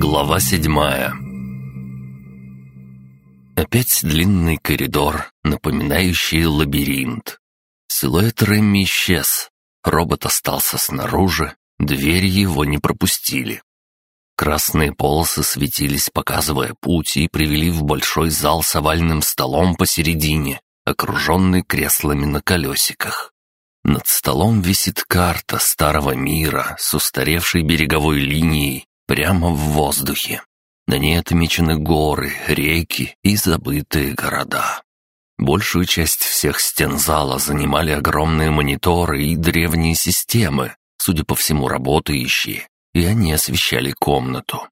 Глава седьмая Опять длинный коридор, напоминающий лабиринт. Силуэт Рэмми исчез. Робот остался снаружи, дверь его не пропустили. Красные полосы светились, показывая путь, и привели в большой зал с овальным столом посередине, окруженный креслами на колесиках. Над столом висит карта старого мира с устаревшей береговой линией прямо в воздухе. На ней отмечены горы, реки и забытые города. Большую часть всех стен зала занимали огромные мониторы и древние системы, судя по всему, работающие, и они освещали комнату.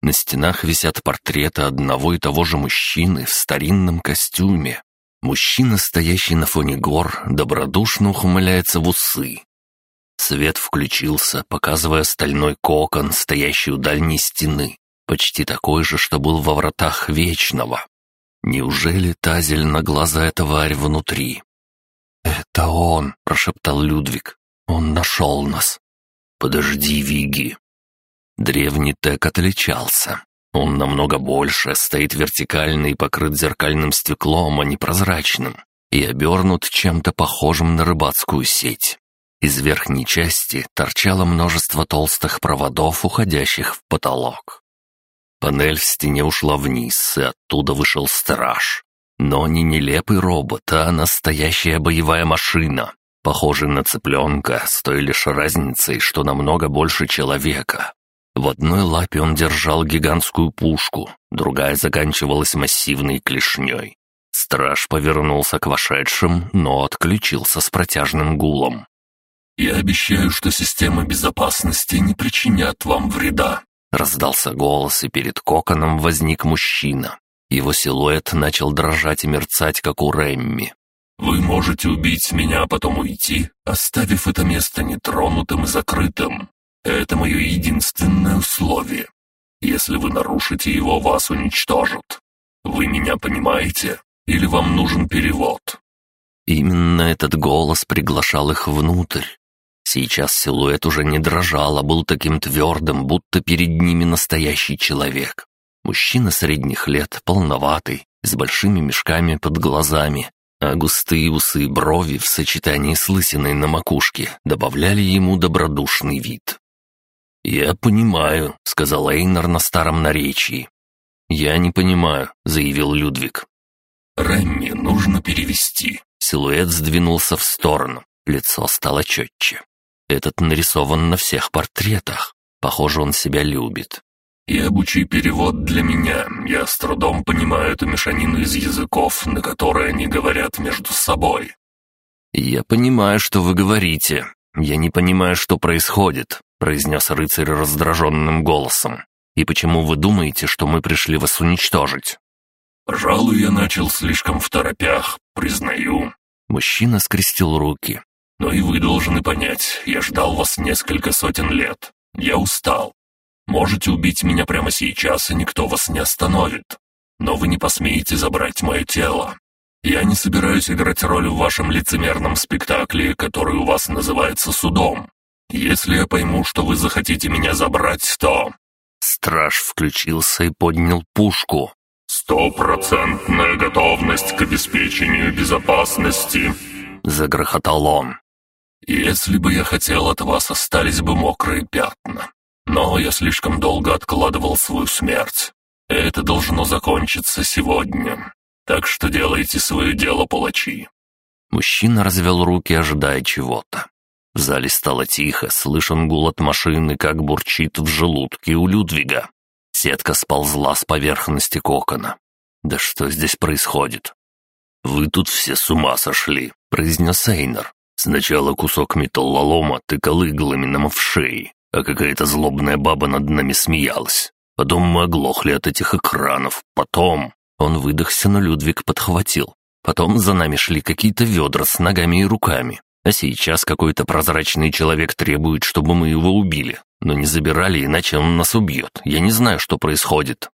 На стенах висят портреты одного и того же мужчины в старинном костюме. Мужчина, стоящий на фоне гор, добродушно ухмыляется в усы. Свет включился, показывая стальной кокон, стоящий у дальней стены, почти такой же, что был во вратах Вечного. Неужели Тазель на глаза тварь внутри? «Это он!» — прошептал Людвиг. «Он нашел нас!» «Подожди, Виги!» Древний Тек отличался. Он намного больше, стоит вертикально и покрыт зеркальным стеклом, а не прозрачным, и обернут чем-то похожим на рыбацкую сеть. Из верхней части торчало множество толстых проводов, уходящих в потолок. Панель в стене ушла вниз, и оттуда вышел страж. Но не нелепый робот, а настоящая боевая машина, похожий на цыпленка, с той лишь разницей, что намного больше человека. В одной лапе он держал гигантскую пушку, другая заканчивалась массивной клешней. Страж повернулся к вошедшим, но отключился с протяжным гулом. «Я обещаю, что системы безопасности не причинят вам вреда», Раздался голос, и перед коконом возник мужчина. Его силуэт начал дрожать и мерцать, как у Рэмми. «Вы можете убить меня, а потом уйти, оставив это место нетронутым и закрытым. Это мое единственное условие. Если вы нарушите его, вас уничтожат. Вы меня понимаете? Или вам нужен перевод?» Именно этот голос приглашал их внутрь, Сейчас силуэт уже не дрожал, а был таким твердым, будто перед ними настоящий человек. Мужчина средних лет, полноватый, с большими мешками под глазами, а густые усы и брови в сочетании с лысиной на макушке добавляли ему добродушный вид. «Я понимаю», — сказал Эйнар на старом наречии. «Я не понимаю», — заявил Людвиг. «Рэмми нужно перевести». Силуэт сдвинулся в сторону, лицо стало четче. Этот нарисован на всех портретах. Похоже, он себя любит. «И обучи перевод для меня. Я с трудом понимаю эту мешанину из языков, на которые они говорят между собой». «Я понимаю, что вы говорите. Я не понимаю, что происходит», — произнес рыцарь раздраженным голосом. «И почему вы думаете, что мы пришли вас уничтожить?» «Пожалуй, я начал слишком в торопях, признаю». Мужчина скрестил руки. Но и вы должны понять, я ждал вас несколько сотен лет. Я устал. Можете убить меня прямо сейчас, и никто вас не остановит. Но вы не посмеете забрать мое тело. Я не собираюсь играть роль в вашем лицемерном спектакле, который у вас называется судом. Если я пойму, что вы захотите меня забрать, то...» Страж включился и поднял пушку. «Стопроцентная готовность к обеспечению безопасности», — загрохотал он. Если бы я хотел, от вас остались бы мокрые пятна. Но я слишком долго откладывал свою смерть. Это должно закончиться сегодня. Так что делайте свое дело, палачи». Мужчина развел руки, ожидая чего-то. В зале стало тихо, слышен гул от машины, как бурчит в желудке у Людвига. Сетка сползла с поверхности кокона. «Да что здесь происходит?» «Вы тут все с ума сошли», — произнес Эйнер. Сначала кусок металлолома тыкал иглами нам в шеи, а какая-то злобная баба над нами смеялась. Потом мы оглохли от этих экранов. Потом... Он выдохся, но Людвиг подхватил. Потом за нами шли какие-то ведра с ногами и руками. А сейчас какой-то прозрачный человек требует, чтобы мы его убили. Но не забирали, иначе он нас убьет. Я не знаю, что происходит».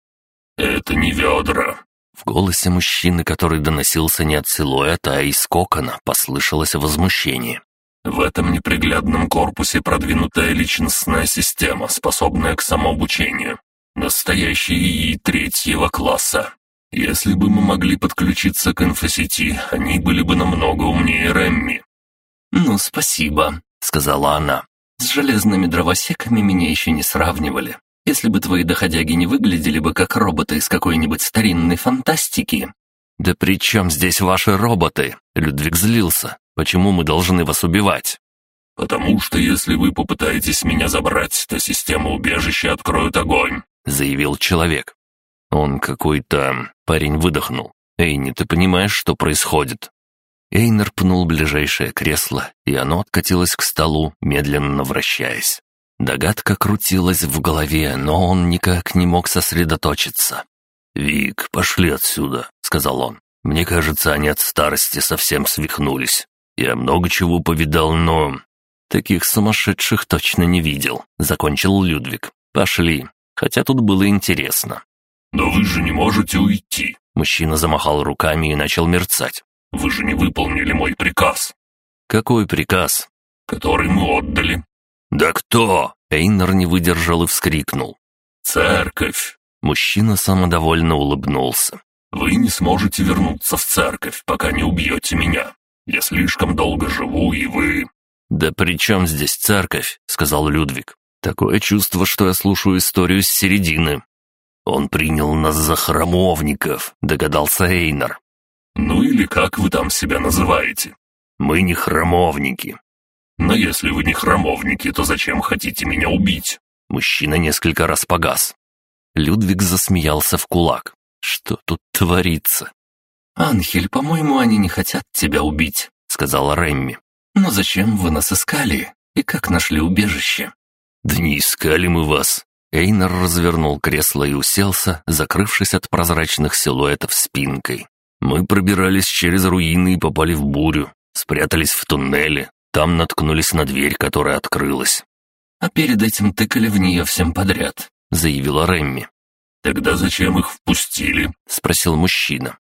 «Это не ведра», в голосе мужчины, который доносился не от силуэта, а из кокона, послышалось возмущение. В этом неприглядном корпусе продвинутая личностная система, способная к самообучению. Настоящий ИИ третьего класса. Если бы мы могли подключиться к инфосети, они были бы намного умнее Рэмми». «Ну, спасибо», — сказала она. «С железными дровосеками меня еще не сравнивали. Если бы твои доходяги не выглядели бы как роботы из какой-нибудь старинной фантастики». «Да при чем здесь ваши роботы?» Людвиг злился. «Почему мы должны вас убивать?» «Потому что если вы попытаетесь меня забрать, то система убежища откроет огонь», — заявил человек. Он какой-то... Парень выдохнул. «Эйни, ты понимаешь, что происходит?» Эйнер пнул ближайшее кресло, и оно откатилось к столу, медленно вращаясь. Догадка крутилась в голове, но он никак не мог сосредоточиться. «Вик, пошли отсюда», — сказал он. «Мне кажется, они от старости совсем свихнулись. Я много чего повидал, но...» «Таких сумасшедших точно не видел», — закончил Людвиг. «Пошли. Хотя тут было интересно». «Но вы же не можете уйти!» Мужчина замахал руками и начал мерцать. «Вы же не выполнили мой приказ!» «Какой приказ?» «Который мы отдали». «Да кто?» Эйнер не выдержал и вскрикнул. «Церковь!» Мужчина самодовольно улыбнулся. «Вы не сможете вернуться в церковь, пока не убьете меня. Я слишком долго живу, и вы...» «Да при чем здесь церковь?» — сказал Людвиг. «Такое чувство, что я слушаю историю с середины. «Он принял нас за храмовников», — догадался Эйнар. «Ну или как вы там себя называете?» «Мы не храмовники». «Но если вы не храмовники, то зачем хотите меня убить?» Мужчина несколько раз погас. Людвиг засмеялся в кулак. «Что тут творится?» «Анхель, по-моему, они не хотят тебя убить», — сказала Рэмми. «Но зачем вы нас искали? И как нашли убежище?» «Да не искали мы вас. Эйнер развернул кресло и уселся, закрывшись от прозрачных силуэтов спинкой. «Мы пробирались через руины и попали в бурю, спрятались в туннеле, там наткнулись на дверь, которая открылась. А перед этим тыкали в нее всем подряд», — заявила Рэмми. «Тогда зачем их впустили?» — спросил мужчина.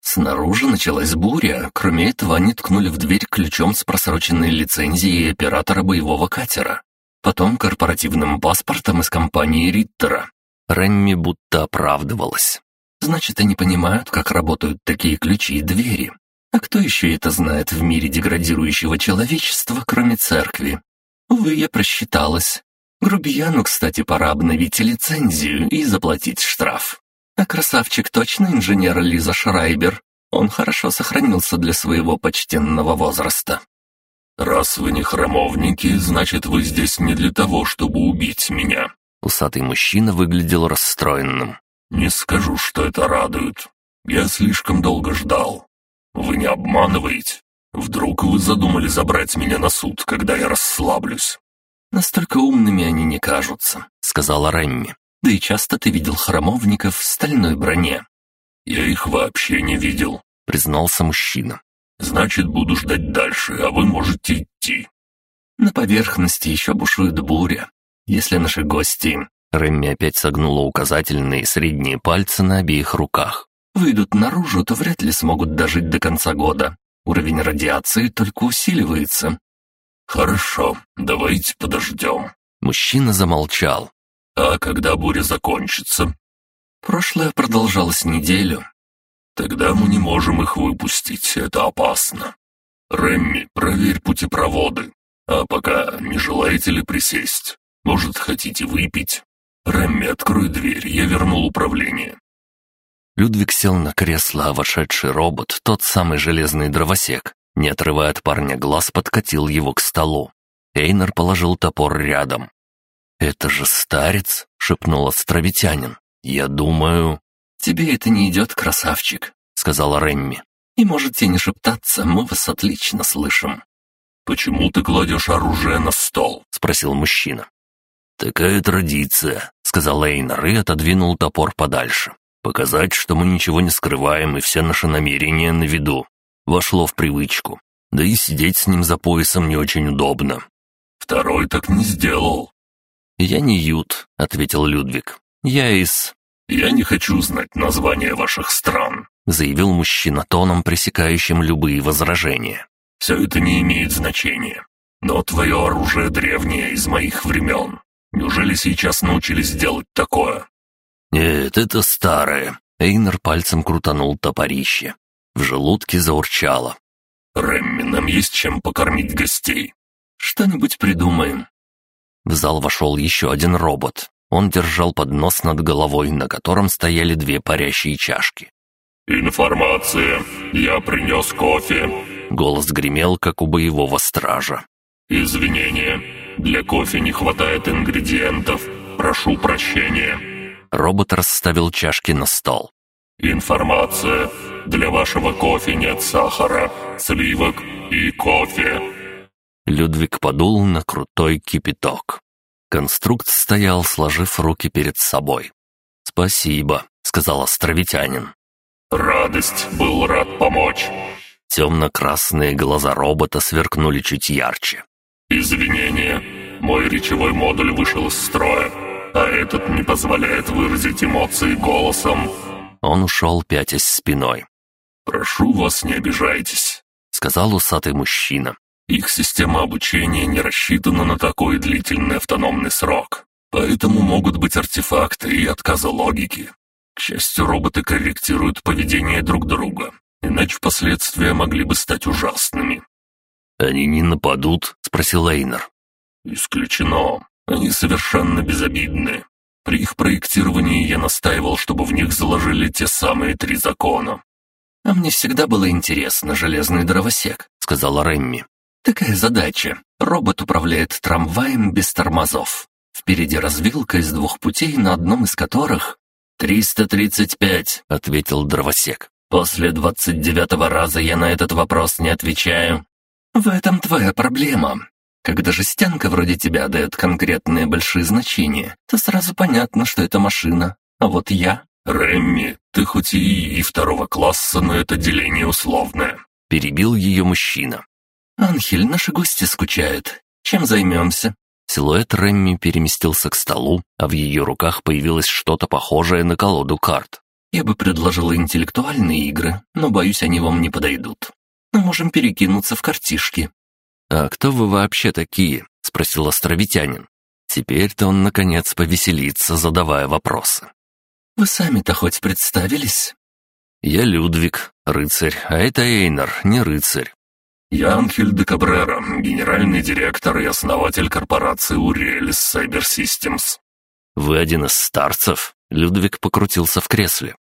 Снаружи началась буря, кроме этого они ткнули в дверь ключом с просроченной лицензией оператора боевого катера потом корпоративным паспортом из компании Риттера. Рэмми будто оправдывалась. Значит, они понимают, как работают такие ключи и двери. А кто еще это знает в мире деградирующего человечества, кроме церкви? Увы, я просчиталась. Грубияну, кстати, пора обновить лицензию и заплатить штраф. А красавчик точно инженер Лиза Шрайбер. Он хорошо сохранился для своего почтенного возраста. «Раз вы не храмовники, значит, вы здесь не для того, чтобы убить меня». Усатый мужчина выглядел расстроенным. «Не скажу, что это радует. Я слишком долго ждал. Вы не обманываете? Вдруг вы задумали забрать меня на суд, когда я расслаблюсь?» «Настолько умными они не кажутся», — сказала Рэмми. «Да и часто ты видел храмовников в стальной броне». «Я их вообще не видел», — признался мужчина. Значит, буду ждать дальше, а вы можете идти». На поверхности еще бушует буря. Если наши гости... Рэмми опять согнула указательные и средние пальцы на обеих руках. Выйдут наружу, то вряд ли смогут дожить до конца года. Уровень радиации только усиливается. «Хорошо, давайте подождем». Мужчина замолчал. «А когда буря закончится?» Прошлое продолжалось неделю. Тогда мы не можем их выпустить, это опасно. Рэмми, проверь путепроводы. А пока не желаете ли присесть? Может, хотите выпить? Рэмми, открой дверь, я вернул управление». Людвиг сел на кресло, а вошедший робот, тот самый железный дровосек, не отрывая от парня глаз, подкатил его к столу. Эйнер положил топор рядом. «Это же старец!» — шепнул островитянин. «Я думаю...» «Тебе это не идет, красавчик», — сказала Рэмми. «И можете не шептаться, мы вас отлично слышим». «Почему ты кладешь оружие на стол?» — спросил мужчина. «Такая традиция», — сказал Эйнар и отодвинул топор подальше. «Показать, что мы ничего не скрываем и все наши намерения на виду. Вошло в привычку. Да и сидеть с ним за поясом не очень удобно». «Второй так не сделал». «Я не Ют», — ответил Людвиг. «Я из...» «Я не хочу знать названия ваших стран», — заявил мужчина тоном, пресекающим любые возражения. «Все это не имеет значения. Но твое оружие древнее из моих времен. Неужели сейчас научились делать такое?» «Нет, это старое». Эйнер пальцем крутанул топорище. В желудке заурчало. «Рэмми, нам есть чем покормить гостей». «Что-нибудь придумаем». В зал вошел еще один робот. Он держал поднос над головой, на котором стояли две парящие чашки. «Информация. Я принес кофе». Голос гремел, как у боевого стража. «Извинения. Для кофе не хватает ингредиентов. Прошу прощения». Робот расставил чашки на стол. «Информация. Для вашего кофе нет сахара, сливок и кофе». Людвиг подул на крутой кипяток. Конструкт стоял, сложив руки перед собой. «Спасибо», — сказал островитянин. «Радость, был рад помочь». Темно-красные глаза робота сверкнули чуть ярче. «Извинения, мой речевой модуль вышел из строя, а этот не позволяет выразить эмоции голосом». Он ушел, пятясь спиной. «Прошу вас, не обижайтесь», — сказал усатый мужчина. «Их система обучения не рассчитана на такой длительный автономный срок, поэтому могут быть артефакты и отказы логики. К счастью, роботы корректируют поведение друг друга, иначе последствия могли бы стать ужасными. «Они не нападут?» — спросил Эйнер. «Исключено. Они совершенно безобидны. При их проектировании я настаивал, чтобы в них заложили те самые три закона». «А мне всегда было интересно, железный дровосек», — сказала Рэмми. «Такая задача. Робот управляет трамваем без тормозов. Впереди развилка из двух путей, на одном из которых...» «Триста тридцать пять», — ответил дровосек. «После двадцать девятого раза я на этот вопрос не отвечаю». «В этом твоя проблема. Когда жестянка вроде тебя дает конкретные большие значения, то сразу понятно, что это машина. А вот я...» «Рэмми, ты хоть и и второго класса, но это деление условное», — перебил ее мужчина. «Анхель, наши гости скучают. Чем займемся?» Силуэт Рэмми переместился к столу, а в ее руках появилось что-то похожее на колоду карт. «Я бы предложила интеллектуальные игры, но, боюсь, они вам не подойдут. Мы можем перекинуться в картишки». «А кто вы вообще такие?» — спросил островитянин. Теперь-то он, наконец, повеселится, задавая вопросы. «Вы сами-то хоть представились?» «Я Людвиг, рыцарь, а это Эйнар, не рыцарь. «Я Анхель де Кабрера, генеральный директор и основатель корпорации Уриэлис Cyber Systems». «Вы один из старцев?» Людвиг покрутился в кресле.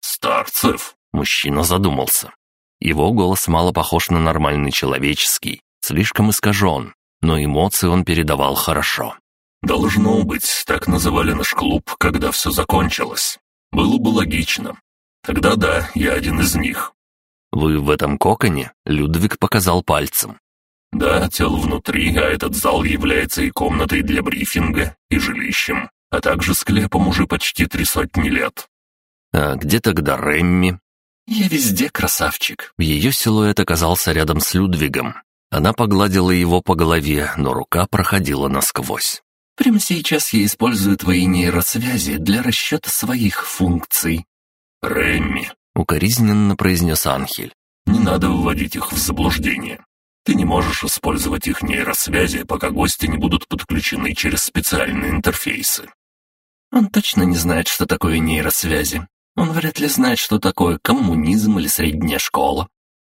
«Старцев?» Мужчина задумался. Его голос мало похож на нормальный человеческий, слишком искажен, но эмоции он передавал хорошо. «Должно быть, так называли наш клуб, когда все закончилось. Было бы логично. Тогда да, я один из них. «Вы в этом коконе?» — Людвиг показал пальцем. «Да, тело внутри, а этот зал является и комнатой для брифинга, и жилищем, а также склепом уже почти три сотни лет». «А где тогда Рэмми?» «Я везде красавчик». Ее силуэт оказался рядом с Людвигом. Она погладила его по голове, но рука проходила насквозь. «Прямо сейчас я использую твои нейросвязи для расчета своих функций». «Рэмми», — укоризненно произнес Анхель. «Не надо вводить их в заблуждение. Ты не можешь использовать их нейросвязи, пока гости не будут подключены через специальные интерфейсы». «Он точно не знает, что такое нейросвязи. Он вряд ли знает, что такое коммунизм или средняя школа.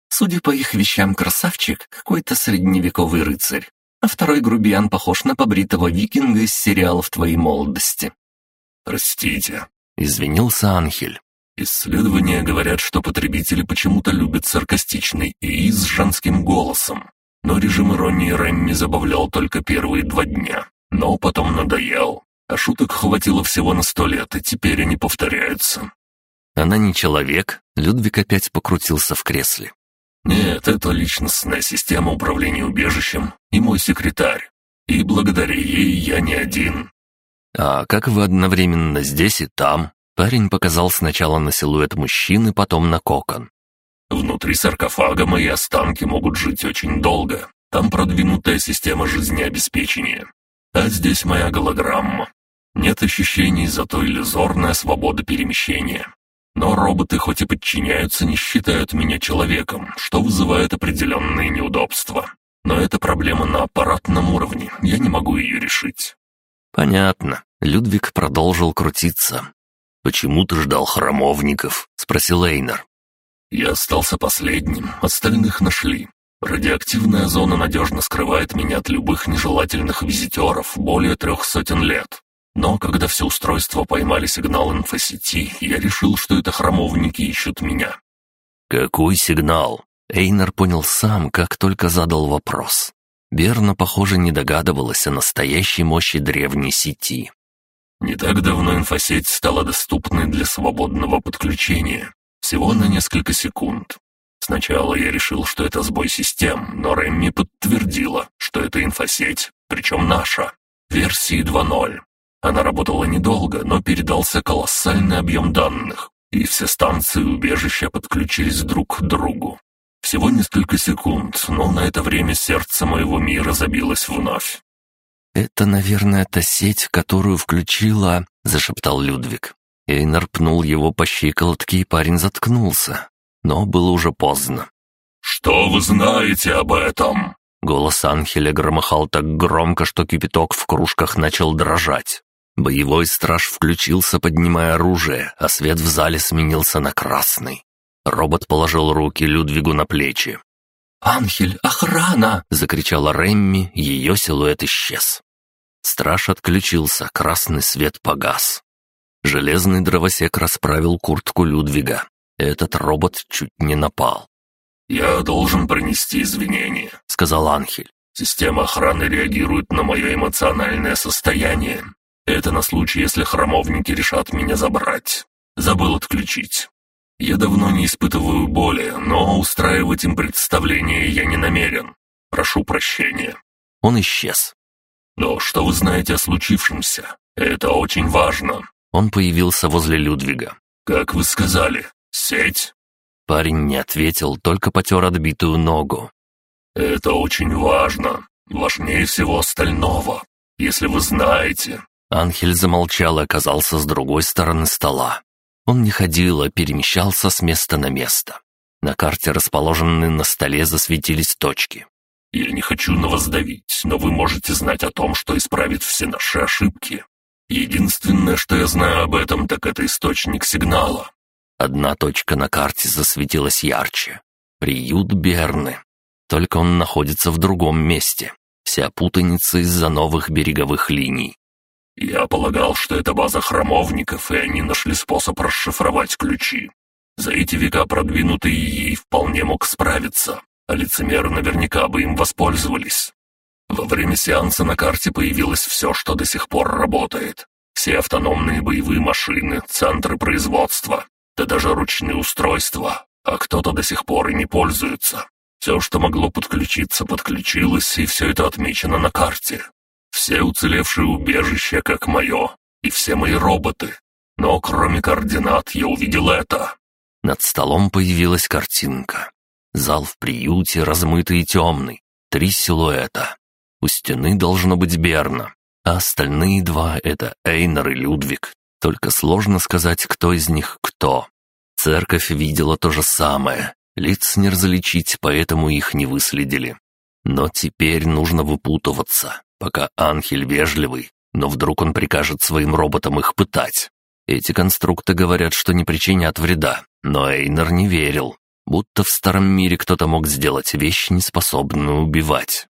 Судя по их вещам, красавчик — какой-то средневековый рыцарь, а второй грубиян похож на побритого викинга из сериалов твоей молодости». «Простите», — извинился Анхель. Исследования говорят, что потребители почему-то любят саркастичный ИИ с женским голосом. Но режим иронии Рэмми забавлял только первые два дня. Но потом надоел. А шуток хватило всего на сто лет, и теперь они повторяются. Она не человек. Людвиг опять покрутился в кресле. Нет, это личностная система управления убежищем и мой секретарь. И благодаря ей я не один. А как вы одновременно здесь и там? Парень показал сначала на силуэт мужчины, потом на кокон. «Внутри саркофага мои останки могут жить очень долго. Там продвинутая система жизнеобеспечения. А здесь моя голограмма. Нет ощущений, зато иллюзорная свобода перемещения. Но роботы хоть и подчиняются, не считают меня человеком, что вызывает определенные неудобства. Но это проблема на аппаратном уровне, я не могу ее решить». «Понятно». Людвиг продолжил крутиться. «Почему ты ждал храмовников?» — спросил Эйнер. «Я остался последним, остальных нашли. Радиоактивная зона надежно скрывает меня от любых нежелательных визитеров более трех сотен лет. Но когда все устройства поймали сигнал инфосети, я решил, что это храмовники ищут меня. «Какой сигнал?» Эйнер понял сам, как только задал вопрос. Берна, похоже, не догадывалась о настоящей мощи древней сети. Не так давно инфосеть стала доступной для свободного подключения. Всего на несколько секунд. Сначала я решил, что это сбой систем, но Рэмми подтвердила, что это инфосеть, причем наша, версии 2.0. Она работала недолго, но передался колоссальный объем данных, и все станции убежища подключились друг к другу. Всего несколько секунд, но на это время сердце моего мира забилось вновь. «Это, наверное, та сеть, которую включила...» — зашептал Людвиг. Эйнар пнул его по щиколотке, и парень заткнулся. Но было уже поздно. «Что вы знаете об этом?» Голос Анхеля громыхал так громко, что кипяток в кружках начал дрожать. Боевой страж включился, поднимая оружие, а свет в зале сменился на красный. Робот положил руки Людвигу на плечи. «Анхель, охрана!» — закричала Ремми, ее силуэт исчез. Страж отключился, красный свет погас. Железный дровосек расправил куртку Людвига. Этот робот чуть не напал. «Я должен принести извинения», — сказал Анхель. «Система охраны реагирует на мое эмоциональное состояние. Это на случай, если храмовники решат меня забрать. Забыл отключить. Я давно не испытываю боли, но устраивать им представление я не намерен. Прошу прощения». Он исчез. «Но что вы знаете о случившемся? Это очень важно». Он появился возле Людвига. «Как вы сказали, сеть?» Парень не ответил, только потер отбитую ногу. «Это очень важно. Важнее всего остального. Если вы знаете...» Анхель замолчал и оказался с другой стороны стола. Он не ходил, а перемещался с места на место. На карте, расположенной на столе, засветились точки. «Я не хочу на вас давить, но вы можете знать о том, что исправит все наши ошибки. Единственное, что я знаю об этом, так это источник сигнала. Одна точка на карте засветилась ярче. Приют Берны. Только он находится в другом месте. Вся путаница из-за новых береговых линий. Я полагал, что это база храмовников, и они нашли способ расшифровать ключи. За эти века продвинутый ей вполне мог справиться, а лицемеры наверняка бы им воспользовались. Во время сеанса на карте появилось все, что до сих пор работает. Все автономные боевые машины, центры производства, да даже ручные устройства, а кто-то до сих пор и не пользуется. Все, что могло подключиться, подключилось, и все это отмечено на карте. Все уцелевшие убежища, как мое, и все мои роботы. Но кроме координат я увидел это. Над столом появилась картинка. Зал в приюте размытый и темный. Три силуэта. У стены должно быть Берна, а остальные два — это Эйнер и Людвиг. Только сложно сказать, кто из них кто. Церковь видела то же самое. Лиц не различить, поэтому их не выследили. Но теперь нужно выпутываться, пока Анхель вежливый, но вдруг он прикажет своим роботам их пытать. Эти конструкты говорят, что не причинят вреда, но Эйнер не верил, будто в старом мире кто-то мог сделать вещь, неспособную убивать.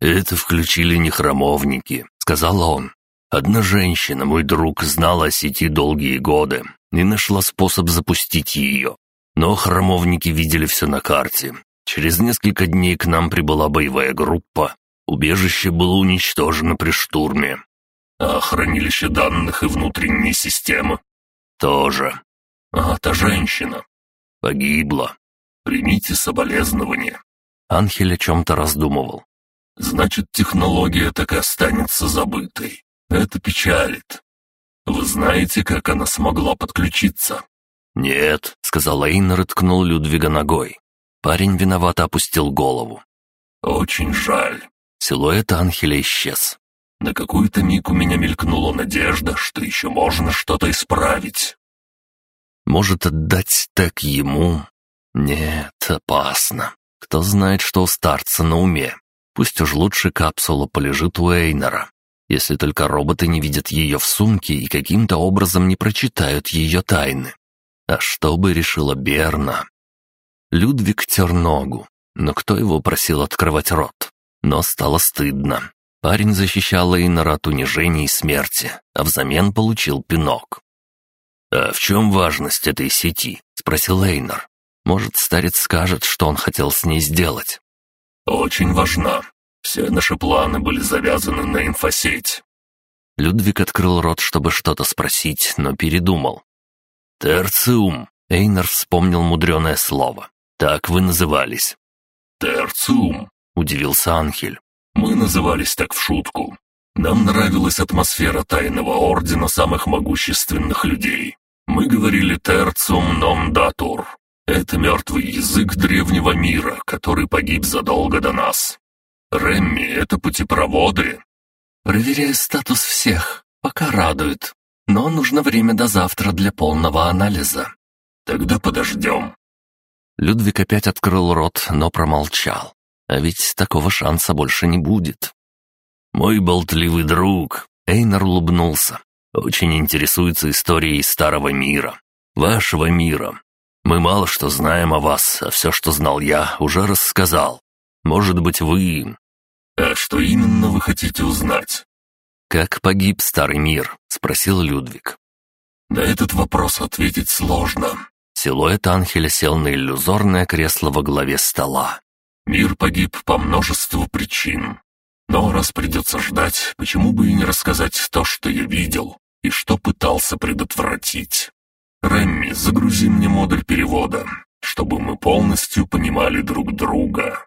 «Это включили не храмовники», — сказал он. «Одна женщина, мой друг, знала о сети долгие годы и нашла способ запустить ее. Но храмовники видели все на карте. Через несколько дней к нам прибыла боевая группа. Убежище было уничтожено при штурме. А хранилище данных и внутренние системы? Тоже. А та женщина? Погибла. Примите соболезнования. Анхель о чем-то раздумывал. Значит, технология так и останется забытой. Это печалит. Вы знаете, как она смогла подключиться?» «Нет», — сказал Эйнер и ткнул Людвига ногой. Парень виновато опустил голову. «Очень жаль». Силуэт Анхеля исчез. На какой-то миг у меня мелькнула надежда, что еще можно что-то исправить. Может, отдать так ему? Нет, опасно. Кто знает, что у старца на уме. Пусть уж лучше капсула полежит у Эйнера, если только роботы не видят ее в сумке и каким-то образом не прочитают ее тайны. А что бы решила Берна? Людвиг тер ногу, но кто его просил открывать рот? Но стало стыдно. Парень защищал Эйнера от унижения и смерти, а взамен получил пинок. «А в чем важность этой сети?» — спросил Эйнер. «Может, старец скажет, что он хотел с ней сделать?» «Очень важна. Все наши планы были завязаны на инфосеть». Людвиг открыл рот, чтобы что-то спросить, но передумал. «Терциум», — Эйнер вспомнил мудреное слово. «Так вы назывались». «Терциум», — удивился Анхель. «Мы назывались так в шутку. Нам нравилась атмосфера тайного ордена самых могущественных людей. Мы говорили «терциум ном датур», это мертвый язык древнего мира, который погиб задолго до нас. Ремми — это путепроводы. Проверяю статус всех, пока радует. Но нужно время до завтра для полного анализа. Тогда подождем. Людвиг опять открыл рот, но промолчал. А ведь такого шанса больше не будет. «Мой болтливый друг», — Эйнар улыбнулся, — «очень интересуется историей старого мира, вашего мира, мы мало что знаем о вас, а все, что знал я, уже рассказал. Может быть, вы...» «А что именно вы хотите узнать?» «Как погиб старый мир?» — спросил Людвиг. На этот вопрос ответить сложно. Силуэт Анхеля сел на иллюзорное кресло во главе стола. Мир погиб по множеству причин. Но раз придется ждать, почему бы и не рассказать то, что я видел, и что пытался предотвратить. «Рэмми, загрузи мне модуль перевода, чтобы мы полностью понимали друг друга».